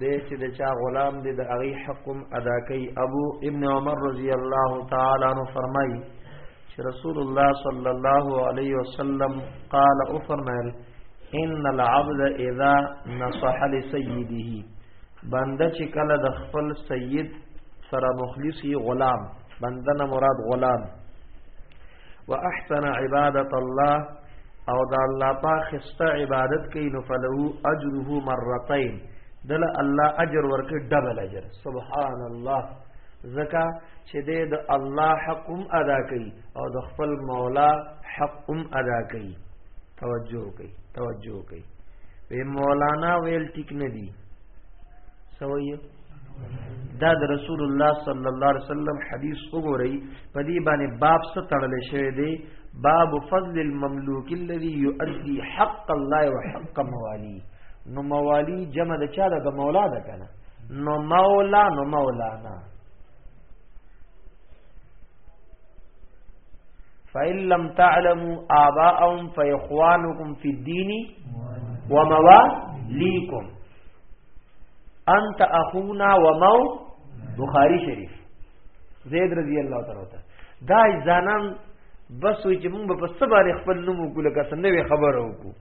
دې چې د چا غلام دې د هغه حقم ادا کوي ابو ابن عمر رضی الله تعالی عنہ فرمایي چې رسول الله صلی الله علیه وسلم قال او فرمایل ان العبد اذا نصح لسيده بنده چې کله د خپل سید سره مخلصي غلام بنده نه مراد غلام واحسن عبادت الله او دا الله پاک خسته عبادت کوي نو فلو اجره مرتين دل الله اجر ورکړي ډبل اجر سبحان الله زکا چې دې د الله حق هم ادا کوي او د خپل مولا حق هم ادا کوي توجه کوي توجه کوي وی مولانا ویل ټیک نه دی سوي دا د رسول الله صلی الله علیه وسلم حدیث وګورئ په دې باندې باب څه تړل شوی دی باب فضل المملوک الذي يؤدي حق الله وحق موالي نو موالي جمع د چا د مولا ده کنه نو مولا نو مولانا فإن لم تعلموا آباءهم فإخوانكم في الدين ومواليكم انت اخونا ومو بخاری شریف زید رضی الله تعالی عنہ دا ځانان بس وي چې موږ په سباره خپل نوم وکړو که څنګه وی خبره وکړو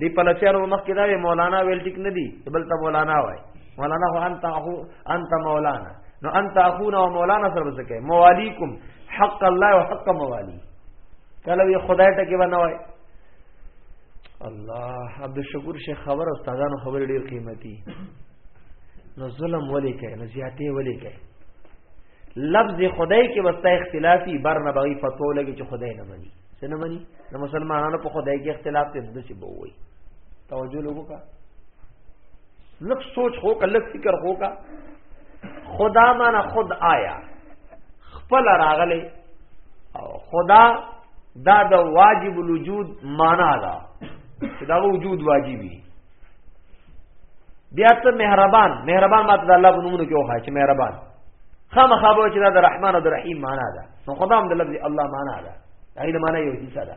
دی په لچارو مخ کې دا مولانا ویل ټیک نه دی بل ته مولانا وای مولانا هو انت اخو انت مولانا نو انت اخونا و مولانا سره وسکه موالیکم حق الله وحق موالی کله وی خدای ته کې ونه وای الله عبد الشکور شیخ خبر استادانو خبر ډیر قیمتي نو ظلم ولې کوي نو زیاتې ولې کوي لفظ خدای کې وستا اختلافي بر نه بغي فتوا لګي چې خدای نه مني څه نه مني نو مسلمانانو په خدای کې اختلاف ته د څه بووي توجه لوګو کا لږ سوچ خو کا لږ فکر خو کا خدا معنا خود آیا خپل راغلی او خدا دا د واجب الوجود معنا ده چې دا وجود واجبي بیا ته مهربان مهربان ماته د الله په نومونو کې وخا چې مهربان خامخا به چې دا د رحمان او د رحیم معنا ده نو خدا هم د لفظ الله معنا ده هغه معنا یو څه ده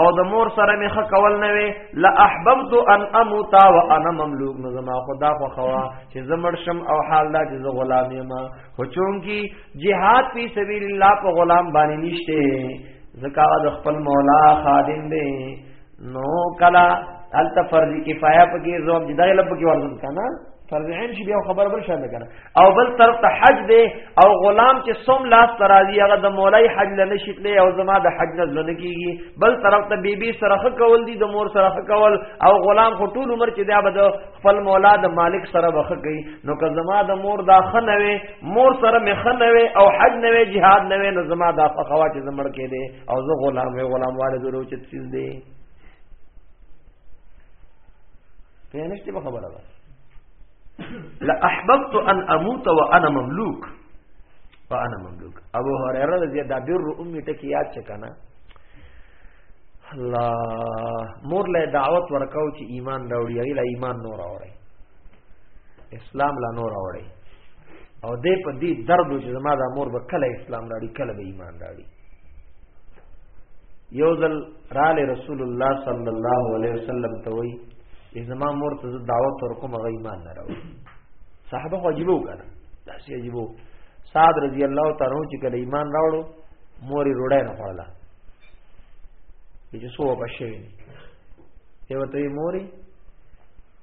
او د مور سره می خ کول نه وی لا احببت ان اموت وانا مملوک نو زما خدا خو خوا چې زمړ شم او حال دا چې غلام یم خو چون کی jihad فی سبیل الله په غلام باندې نشته زکا د خپل مولا خادم دی نو کلا التفرض کفایه پکې زوب دغه لب کې ورزم کنه فرض عین شي بیا خبر بل شاته کنه او بل طرف ته حج دی او غلام چې سوم لاس ترازی هغه د مولای حج لنه شتلې او زما د حج نظر نه کیږي بل طرف ته بیبي سره کول دي د مور سره کول او غلام خو ټول عمر چې دا به خپل مولا د مالک سره وخت کوي نو که زما د مور دا خنوي مور سره مې خنوي او حج نه وي jihad نه وي نو زما دا فخوا چې زمړ کې دي او زه غلام وي غلام والد ورو چې تسیز دي په نشته خبره ده لاحببت ان اموت وانا مملوک وانا مملوک ابو هريره رضی الله عنه بر امي ټکی یاد چکنه الله مور له دعوت ورکاو چې ایمان راوړي ایله ایمان نور راوړي اسلام لا نور راوړي او دې په دې درد چې زما د مور به کله اسلام راړي کله به ایمان راړي یو ځل رال رسول الله صلی الله علیه وسلم ته وی ازما مور ته دعوت ورکوم غي ایمان نه راو صحابه واجبو کړه دا سی واجبو صاد رضی الله تعالی عنہ چې کله ایمان راوړو مور یې روړای نه خړلا چې سو په شي دی ته وته موري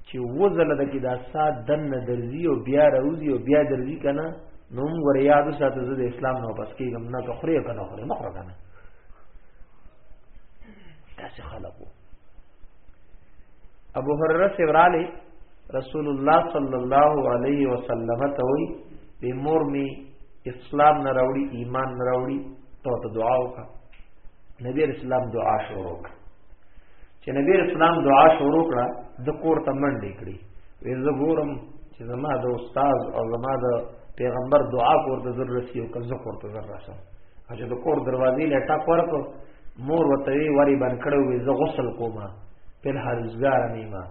چې وزله د کې دا سات دن نه درځي او بیا راوځي او بیا درځي کنه نو موږ ور یاد ساتو زه د اسلام نه پس کېږم نه ته خوري کنه خوري مخ کنه تاسو خلقو ابو هرره سیوراله رسول الله صلی الله علیه وسلم ته وی به مور می اسلام نه راوړي ایمان نه راوړي ته دعا وکړه نبی اسلام دعا شروع وکړه چې نبی رسول الله دعا شروع کړه د کور ته منډې کړې وې زه ګورم چې زما د استاد او زما د پیغمبر دعا کور ته ضرور رسی او کزه کور ته ضرور رسم چې د کور دروازې لټا ورکو مور وته وی وری بن کړو وې زه غسل کوم په هرزګار نیمه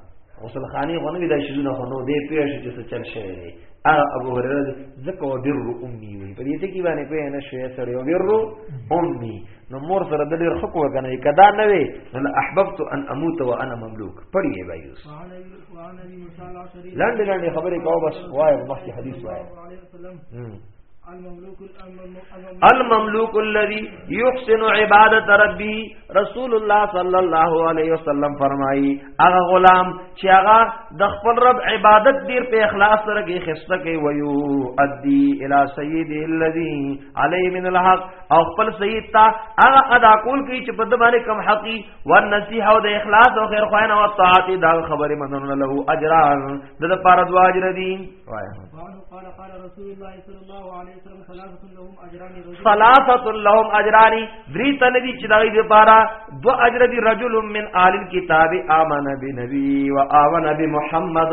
غسل خانی غونې د شیزونه خونو دې پیښ چې څه چل شي هغه ابو هرره ځکه وبر امي وي په دې ټکی باندې په نه شوی سره وبر امي نو مور سره د ډیر خکو کنه کدا نه وي ان احببت ان اموت وانا مملوک پڑھی ہے بھائی اس لاندې لاندې خبرې کوو بس وای مخکې حدیث وای المملوک الذي يحسن عبادت ربي رسول الله صلى الله عليه وسلم فرمایي هغه غلام چې هغه د خپل رب عبادت ډیر په اخلاص سره کې خسته کوي ويو ادي الى سيد الذي علی من الحق او خپل سید تا هغه ادا کول کی چې په د باندې کم حقی و نصیحه او د اخلاص او خیر خوانه او طاعت دا خبره مننه له اجران د د پاره دوا اجر دی ثلاثه لهم اجران دری تن دی چې دای د پاره دو اجر دی رجل من آل الكتاب امن بنبی و آمن بمحمد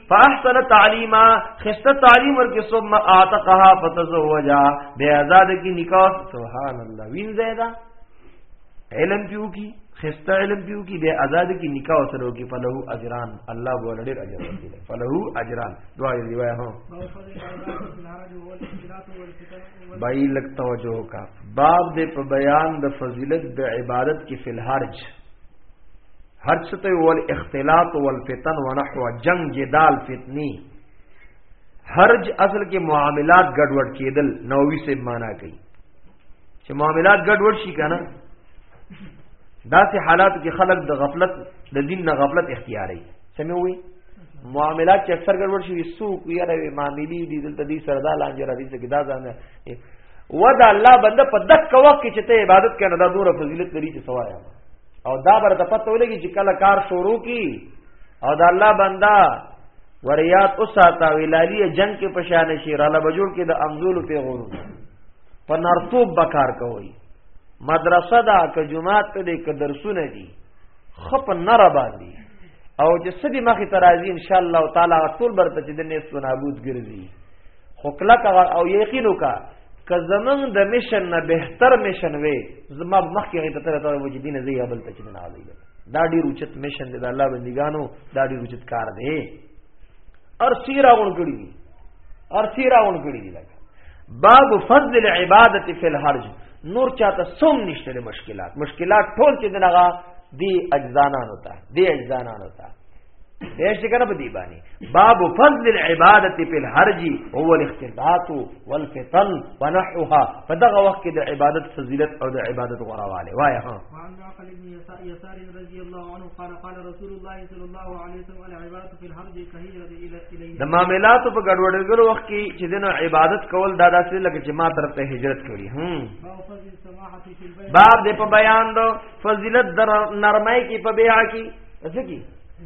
فاحسن تعلیما خست تعلیم ورکی ثم اعتقها فتزوجا بے آزاد کی نکاح سبحان اللہ وین زیدہ علم پیو کی خست علم پیو کی بے آزاد کی نکاح سره کی فلہو اجران اللہ بو لڑیر اجر ورکی دے فلہو اجران دعا یہ روایت ہوں بائی لگ توجہ کا باب دے پا بیان د فضیلت د عبادت کی فی الحرج هر څه ته ول اختلاط والفتن ونحو جنگ جدال فتنی هرج اصل کې معاملات ګډوډ کېدل نووي سه معنا کوي چې معاملات ګډوډ شي کنه داسې حالات کې خلک د غفلت د دین نه غفلت اختیاري سموي معاملات چې اکثر ګډوډ شي سوق یاره معاملې دي دلته دې سردا لانجه راځي چې دا ځان ودا الله بنده په دک وخت کې چې ته عبادت کنه دا دوره فضیلت لري چې سوایا او دا بر د پته ولګي چې کله کار شروع کی او دا الله بندا وریات اوساتا ویلالی جنگ کې پشان شي را لبجوړ کې د امزول په غورو په نرتوب بکار کوي مدرسه دا که جمعات ته دې که درسونه دي خپ نر باندې او چې سدي مخه ترازی ان شاء الله تعالی ټول برته چې د نسو نابود ګرځي خو کله او یقینو کا که زمنګ د میشن نه بهتر میشن وي زما مخکې غي ته ته وجه دین زی ابل ته چې نه علی دا ډیر اوچت میشن دی د الله بندګانو دا ډیر اوچت کار دی ار سیرا غون کړی دی ار سیرا غون کړی دی لکه باب فضل العبادت فی الحرج نور چاته سم نشته مشکلات مشکلات ټول چې دغه دی اجزانان ہوتا دی اجزانان ہوتا دیش کنه په دی باندې باب فضل العبادت فی الحرج هو الاختلاط والفتن ونحوها فدغه وخت کې د عبادت فضیلت او د عبادت غوړواله وای ها وعن عقل بن يسار رضی الله عنه قال قال رسول الله صلی الله علیه وسلم العبادت فی الحرج کهیرت الیه د معاملات په ګډوډګلو وخت کې چې دنه عبادت کول دا داسې لکه چې ما طرف ته هجرت کړی هم باب د په بیان دو فضیلت در نرمای کې په بیا کې ځکه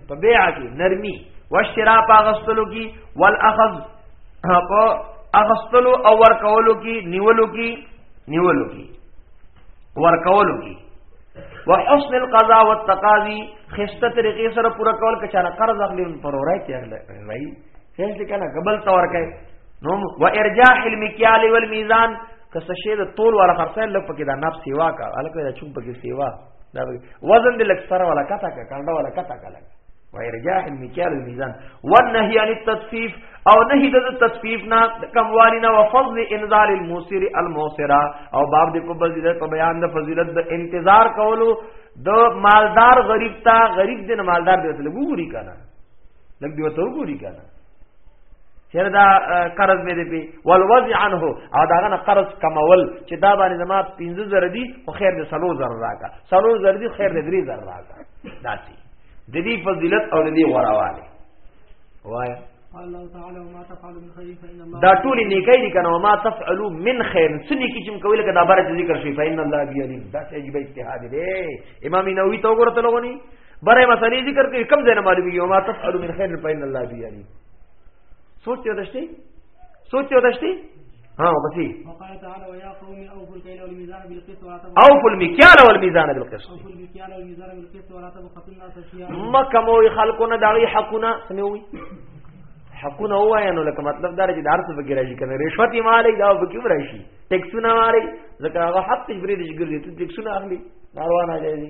په بیع کې نرمي وشرا پاغستلو کې والاخذ په اغستلو او ورکولو کې نیولو کې نیولو کې ورکولو کې وحسن القضاء والتقاضي خسته طریقې سره پورا کول کچاره قرض اخلي پر اورای کې اخلي راي هیڅ کنه قبل تور کوي نو و ارجاح المکیال والمیزان کسه شه د تول والا خرڅه لپاره کې دا ناب سیوا کا الکه دا چون پکې سیوا دا وزن دې لک سره ولا کته کا کنده ولا کته کا لګ وای رجاح المکیال الميزان والنهي عن التطفيف او نهي د تطفيف نه کموالینا وفضل انذار الموسر الموسرا او باب دې په فضیلت په بیان د فضیلت د انتظار کولو د مالدار غریب تا غریب دې مالدار دې ته لګوري کنه لګ دې ته وګوري کنه چیر دا قرض مې دی پی والوضع عنه او داغه نه قرض کمول چې دا باندې زما 15 زر دی خو خیر دې سلو زر راکا سلو زر دی خیر دې 3 زر راکا داسي د دې فضیلت او د دې غوړواله وایا الله تعالی ما تفعل من خير فإن الله دا ټول نیکي دي کنه ما تفعلوا من خير سني کی چې کوي لکه دا بار ذکر شي فإن الله بيعلم دا چې عجیب اجتهاد دی امام نووي تو ورته لغونی بره مسلې ذکر کوي کم ځای نه معلومیږي او ما تفعلوا من خير فإن الله به يعني سوچ یو دشتي سوچ یو دشتي ها بسي وقال تعالى ويا قوم اوفوا الكيل والميزان بالقسط ولا تبخسوا اوفوا المكيال والميزان بالقسط اوفوا المكيال والميزان بالقسط ولا تبخسوا الناس اشياءهم مکه مو خلقونه داوی حقونه سموي حقونه وایا نو لکه مطلب دا چې دار څه فکر راشي کنه رشوت یې مالې دا فکر راشي ټیکسونه ماري ځکه هغه حق تجبرې دې ګرځي ته ټیکسونه اخلي روانه دي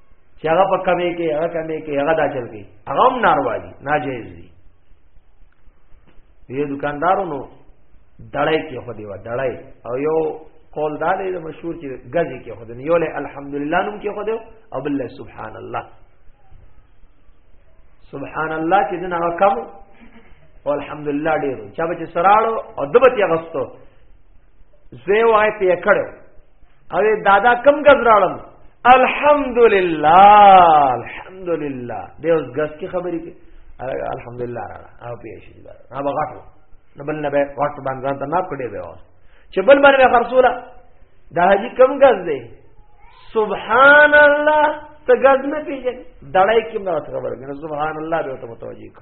چې هغه په کمې کې هغه کمې کې هغه دا چل کې هغه هم ناروا دي ناجیز دي یو دکاندارو نو دړای کې خو دی و دړای او یو قول دا دی مشهور چې غزي کې خو دی یو له الحمدلله نوم کې خو دی او بل سبحان الله سبحان الله چې دنا کم او الحمدلله ډیرو چا به سراړو او دبتیا غستو زه وای په کړو او دادا کم غز راړم الحمدلله الحمدلله دې اوس غس کی خبرې کې الحمدلله را او پیش دي دا هغه غټو نبل نه به وخت باندې ځان ته نه پړې به اوس چې بل باندې خرصوله دا حاجی کم غز دی سبحان الله ته غز نه پیژنې دړای کې نه خبره کنه سبحان الله به ته متوجي کو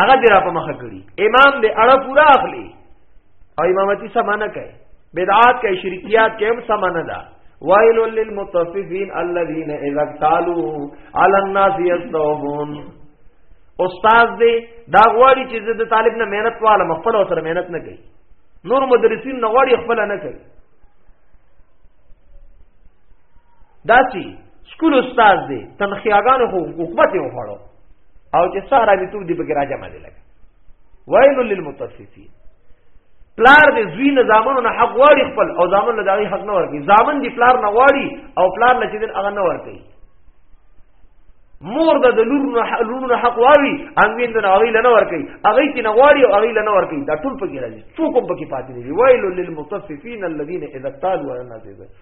هغه دې را په مخه کړي امام دې اړه پورا اخلي او امامتي سمانه کوي بدعات کوي شرکیات کوي هم سمانه ده وایل للمطففین الذین اذا قالوا علی الناس یستوفون استاد دې دا غواړي چې زه د طالب نه مهنت والم خپل سره مهنت نه کوي نور مدرسین نه غواړي خپل نه کوي داسي سکول استاد دی تنخیاګانو خو حکومت یې وخړو او چې سارا به تور دی به راځه ما دی لګ ویل للمتصفین پلار دې زوی نه زامنو نه حق واړي خپل او زامن له دغه حق نه ورګي زامن دې پلار نه واړي او پلار له چې دې هغه نه ورګي مور د لور نه لور نه حق واړي انګین نه هغه له نه ورګي هغه چې نه واړي او هغه له نه ورګي دا ټول پکې راځي څوک هم پکې پاتې دي ویل للمتصفین الذين اذا قالوا لنا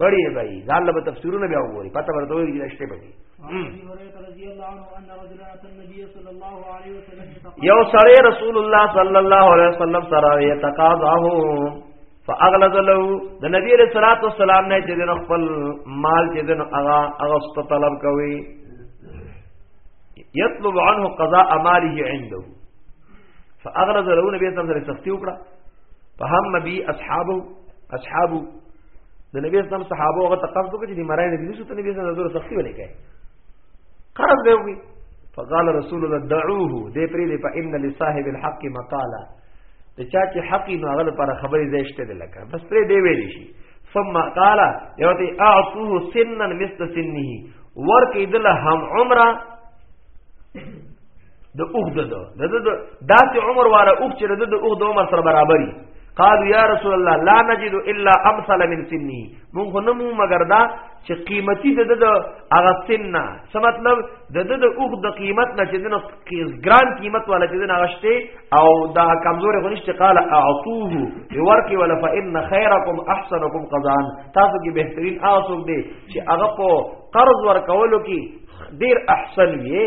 پڑھیے بھائی ځان له تفسیرونه بیا وګوري پته ورته وي چې شته پکې یو سړی رسول الله صلی الله علیه وسلم سره یتقاضاه فاغلظ له د نبی علیہ الصلوۃ والسلام نه چې دنه خپل مال چې دنه اغا اغست طلب کوي یطلب عنه قضاء ماله عنده فاغلظ له نبی صلی الله علیه وسلم سختی وکړه فهم بی اصحابو اصحابو د نبی اسلام صحابه هغه تقرض وکړي چې مرای نه دي چې نبی اسلام زور سختي ولې کوي قرض دی وي فقال رسول الله دعوه دې پرې دې په ان لصاحب الحق مقاله د چا چې حق نو هغه لپاره خبرې زیشته دي لکه بس پرې دې ویل شي ثم قال یوتی اعطوه سنا مثل سنه ورکې دله هم عمره د اوخ د د د داسې عمر والا اوخ چې د د اوخ د عمر سره برابرۍ قالوا یا رسول الله لا نجد الا امثل من سنه مونږ نه مو مگر دا چې قیمتي د د هغه سنه څه مطلب د د د اوخ د قیمت نه چې دنه ګران قیمت والا چې دنه غشته او دا کمزور غنشت قال اعطوه ورکی ولا فان خيركم احسنكم قضاء تاسو کې بهترین اوسوک دی چې هغه په قرض ورکولو کې ډیر احسن وي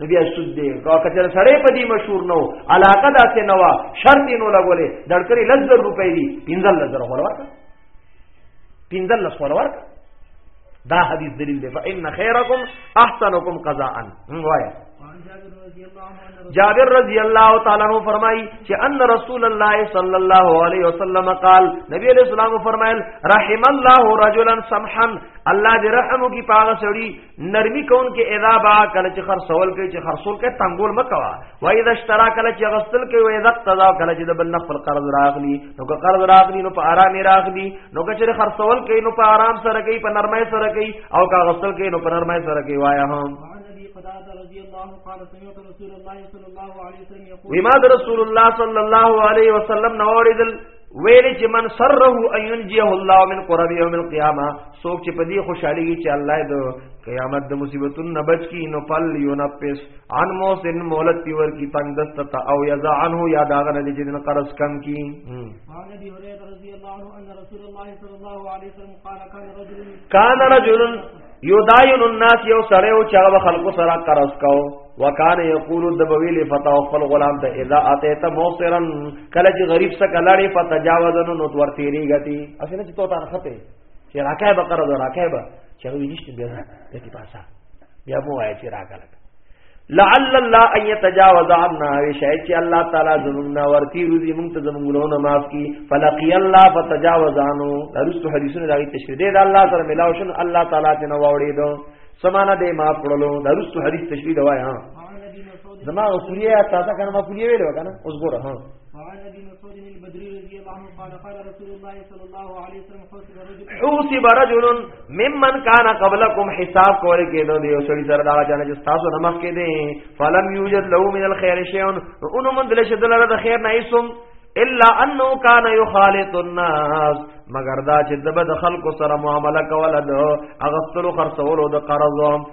نو بیا سود دی او کچر سړی په دې مشهور نو علاقه داسې نه وا شرط نو لګولې دړکري لزر روپۍ دی پنځل لزر خلوار کا پنځل لس خلوار کا دا حدیث دلیل دی فإن خیرکم احسنکم قضاء وایا جابر رضی اللہ تعالی عنہ فرمائی کہ ان رسول اللہ صلی اللہ علیہ وسلم قال نبی علیہ السلام فرمائل رحم اللہ رجلا سمحا اللہ دے رحم کی پاغ سڑی نرمی کون کې اذا با کله چې خرڅول کې چې خرصول کې تنګول مکوا و اذا اشترا کله چې غسل کې و اذا قضا کله چې د بل نفل قرض راغلی نو که قرض راغلی نو په آرام راغلی نو که چې خرڅول کې نو په آرام سره کې په نرمۍ سره کې او که غسل کې نو په نرمۍ سره کې وایا هم وما رسول الله صلى الله عليه وسلم نوارد ویل چې من سره ان ينجيه الله من قرب يوم القيامه سوک چې په دې خوشحالي کې چې الله د قیامت د مصیبتونو نه بچ کی نو فل ينفس عن موسن مولت پیور کی تنگ دست تا او یزا عنه یا داغه نه چې دن قرض کم کی کان رجل یداین الناس یو سړی او چې هغه خلکو سره قرض کاو وکانه یقول دبویل فتا خپل غلام ته اذا اتیت موسرا کله چې غریب سره کلاړې فتجاوزن نو تور تیری غتی اسنه چې تو تان خته چې راکای به قرض راکای به چې وی نشته بیا ته کی پاسا بیا مو وای چې راکړه لعل الله ان يتجاوز عنا شاید چې الله تعالی زمونږه ورتی روزي مونږ ته زمونږونه معاف کی فلقي الله فتجاوز عنه درست حدیثونه دغه تشریح دی دا الله سره ملاو شن الله تعالی ته نو وړي دو سمانه دې معاف کړلو درست حدیث تشریح دی وای ها زما اوسریه تاسو کنه ما پولیه ویلو کنه اوس ګوره ها وعن ابي مسعود البدري رضي الله عنه قال قال رسول الله صلى الله عليه وسلم حوسب رجل ممن کان قبلکم حساب کول کېدو دی او سړي سره دا چانه چې تاسو نمخ کې دي فلم یوجد له من الخير شيء انه من دل شد له د خیر نه ایسم الا انه کان یخالط الناس مگر دا چې دبد خلق سره معامله کوله د اغستلو خرڅولو د قرضو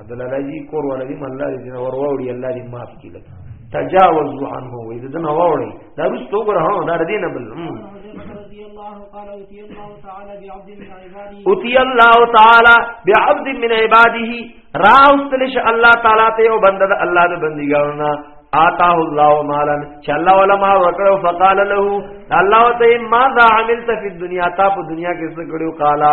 عبدالله جی کور والا دی الله دې نه ور وړي الله دې معاف کړي لکه تجاوز عنه وې دې نه وړي دا رسته وګره هو دا دې نه بل اوتی الله تعالی بعبد من عباده راوستلش الله تعالی ته یو بنده د الله د بندګانو نه آتاه الله مالا چې الله ولا ما وکړو فقال له الله ته ماذا عملت في الدنيا تا په دنیا کې څه کړو قالا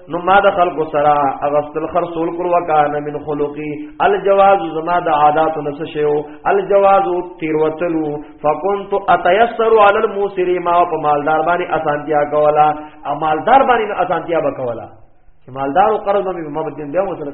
نو ما د خلق سرا اغسل خرصول کر وکانه من خلقی الجواز زما د عادات نس شیو الجواز تیر وتلو فكنت اتيسر على الموسر ما په مالدار باندې اسانتیا کولا مالدار باندې اسانتیا وکولا مالدار او قرض مې مبدل دی وسره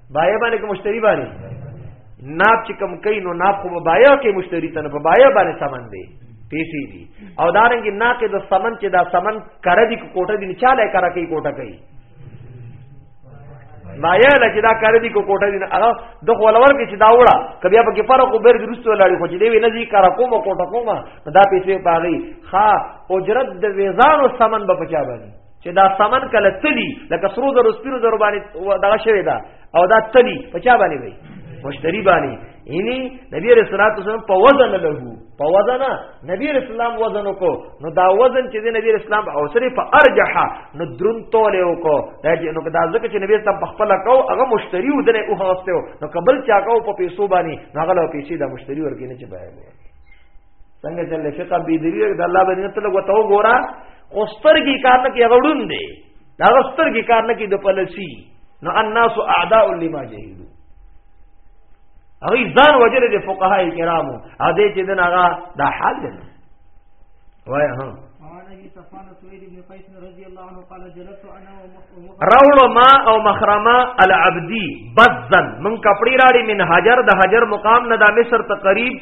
بایع باندې کوم مشتری باندې ناب چې کم کوي نو ناب خو بایع کې مشتری ته نه په بایع باندې سامان دی پیسې دي او دارنګ ناقد الثمن چې دا ثمن کړ دي کوټه دي چاله کړه کوي کوټه کوي بایع له چې دا کړ دي کوټه دي هغه د خو لور کې چې دا وړه کبي په کې فرق وبر درستو لاړي خو چې دی نه ځي کار کوم کوټه کوم دا پیسې پاغي ها اجرت د ویزانو ثمن به پچا باندې چې دا سامان کله تلی لکه سرو زرو سپینو زرو باندې دغه شوی دا او دا تلی په چا باندې وي مشتری باندې یعنی نبی رسول الله صلی الله په وزن له په وزن نبی رسول الله وزن کو نو دا وزن چې نبی رسول الله او سره په ارجح نو درون تول یو کو دا چې نو دا ځکه چې نبی رسول الله خپل کو هغه مشتری ودنه او هغه نو قبل چا کو په پیسو باندې هغه له پیسې دا مشتری ورګینه چې بایو څنګه چې له شیخ ابي دری د الله باندې ته لګو ته وګورا خوستر کی کار نه کې غړون دی دا خوستر کی کار نه کې د پلسی نو الناس اعداء لما جهلوا هغه ځان وجره د فقهای کرامو ا دې چې دنا هغه د حال دی وای ها راولو ما او مخرما العبدی بزن من کپڑی راړي من حجر د حجر مقام نه د مصر تقریب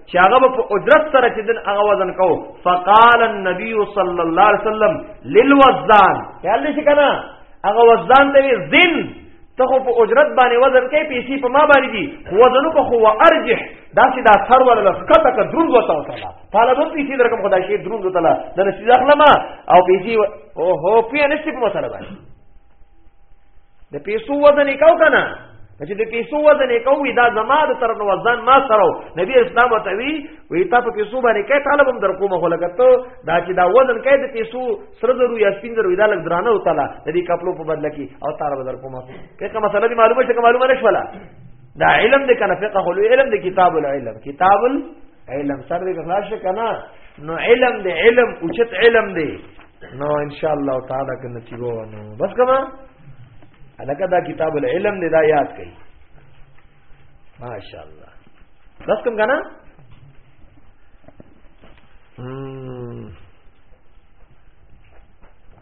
چې هغه په اجرت سره چې دن هغه وزن کو فقال النبي صلى الله عليه وسلم للوزان خیال شي کنه هغه وزن ته زین ته خو په اجرت باندې وزن کې پیسې په ما باندې دي خو وزن کو خو ارجح دا چې دا سر ولا لفقته ک درون وته وته طالب پیسې درکم خدای شي درون وته لا د نشي ځخلم او پیسې او هو پیانسټ په مسله باندې د پیسو وزن یې کو که نه چې د پیسو وزن یې کوي دا زما د طرف نو وزن ما سره نبی اسلام ته وی وی تا په پیسو باندې کې طالب هم در کوم خو لګته دا چې دا وزن کې د پیسو سره درو یا سپین درو دا لګ درانه او تعالی د دې کپلو په بدل کې او تار بدر کوم کې کومه مسله معلومه شته معلومه نشولا دا علم دې کنه فقه خو علم دې کتاب العلم کتاب العلم سره دې خلاص کنه نو علم دې علم اوچت علم دې نو ان شاء الله تعالی که نصیب ونه بس کما الکه دا کتاب العلم دې دا یاد کړئ ماشاء الله بس کوم کنه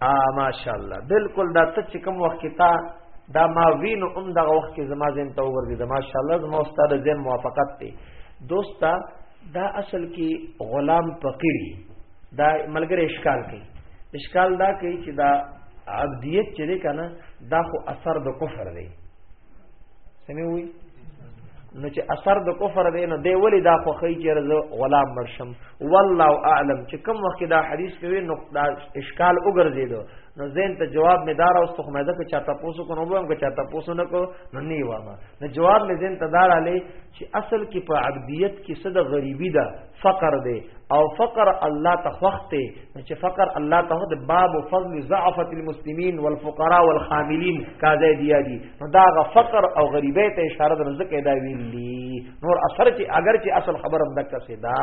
ا ماشاء الله بالکل دا ته چې کوم وخت تا دا ما وینو هم دا وخت کې زما زین ته ورګي دا ماشاء الله زما استاد زین موافقت دی دوستا دا اصل کې غلام فقيري دا ملګری اشکال کوي اشکال دا کوي چې دا عبدیت چې دی کنه دا خو اثر د کفر دی سمې وي نو چې اثر د کفر دی نو دی ولی دا خو خی چې رز غلام مرشم والله اعلم چې کوم وخت دا حدیث کوي نو دا اشکال وګرځیدو نو زین ته جواب می دار اوس خو مې دا چې چاته پوسو کو نو بم که چاته پوسو نه کو نو نیوامه نو جواب می زین ته دار علی چې اصل کې په عبدیت کې صد غریبی ده فقر ده او فقر الله ته وخته چې فقر الله ته د باب فضل ضعفت المسلمین والفقراء والخاملین کازه دیا دي دا غ فقر او غریبی ته اشاره ده ځکه دا ویلی نور اثر چې اگر چې اصل خبر هم دک څه دا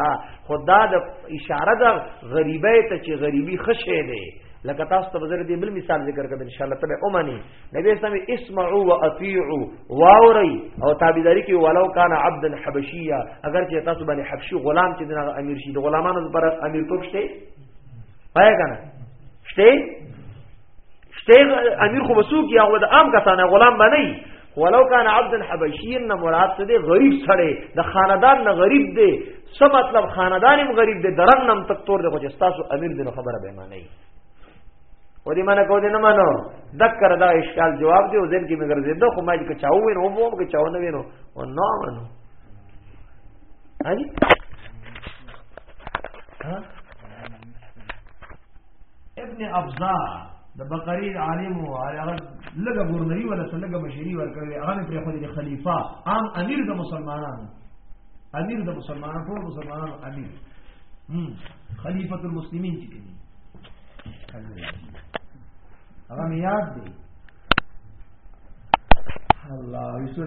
خدا د اشاره ده غریبی ته چې غریبی خشه ده لکه تاسو ته بزر دی بل مثال ذکر کړم ان شاء الله تبه اومني نبی اسلام اسمعوا واطيعوا واوري او تابعداري کوي ولو کان عبدا حبشيا اگر چې تاسو باندې حبشي غلام چې دغه امیر شي د غلامانو لپاره امیر توپ شته پای کنه شته شته امیر خو وسوک یا ود عام کسانه غلام باندې ولو کان عبدا حبشيا نه مراد څه دی غریب سره د خاندان نه غریب دی څه مطلب خاندان هم غریب دی درنم تکتور دی خو چې تاسو امیر دې خبره به معنی او دې منه کو دې نه منو دکر دا اشکال جواب دی او ځین کې مګر زه دوه ما چې چاو وینو او مو کې چاو نه وینو او نو منو هاجي ابن ابزا د بقری عالم او هغه لګه ګورنری ولا څنګه بشری ورکړي هغه پر خو د خلیفہ عام امیر د مسلمانانو امیر د مسلمانانو ټول مسلمانانو امیر خلیفۃ المسلمین چې کوي هغه یاد دی الله یوسف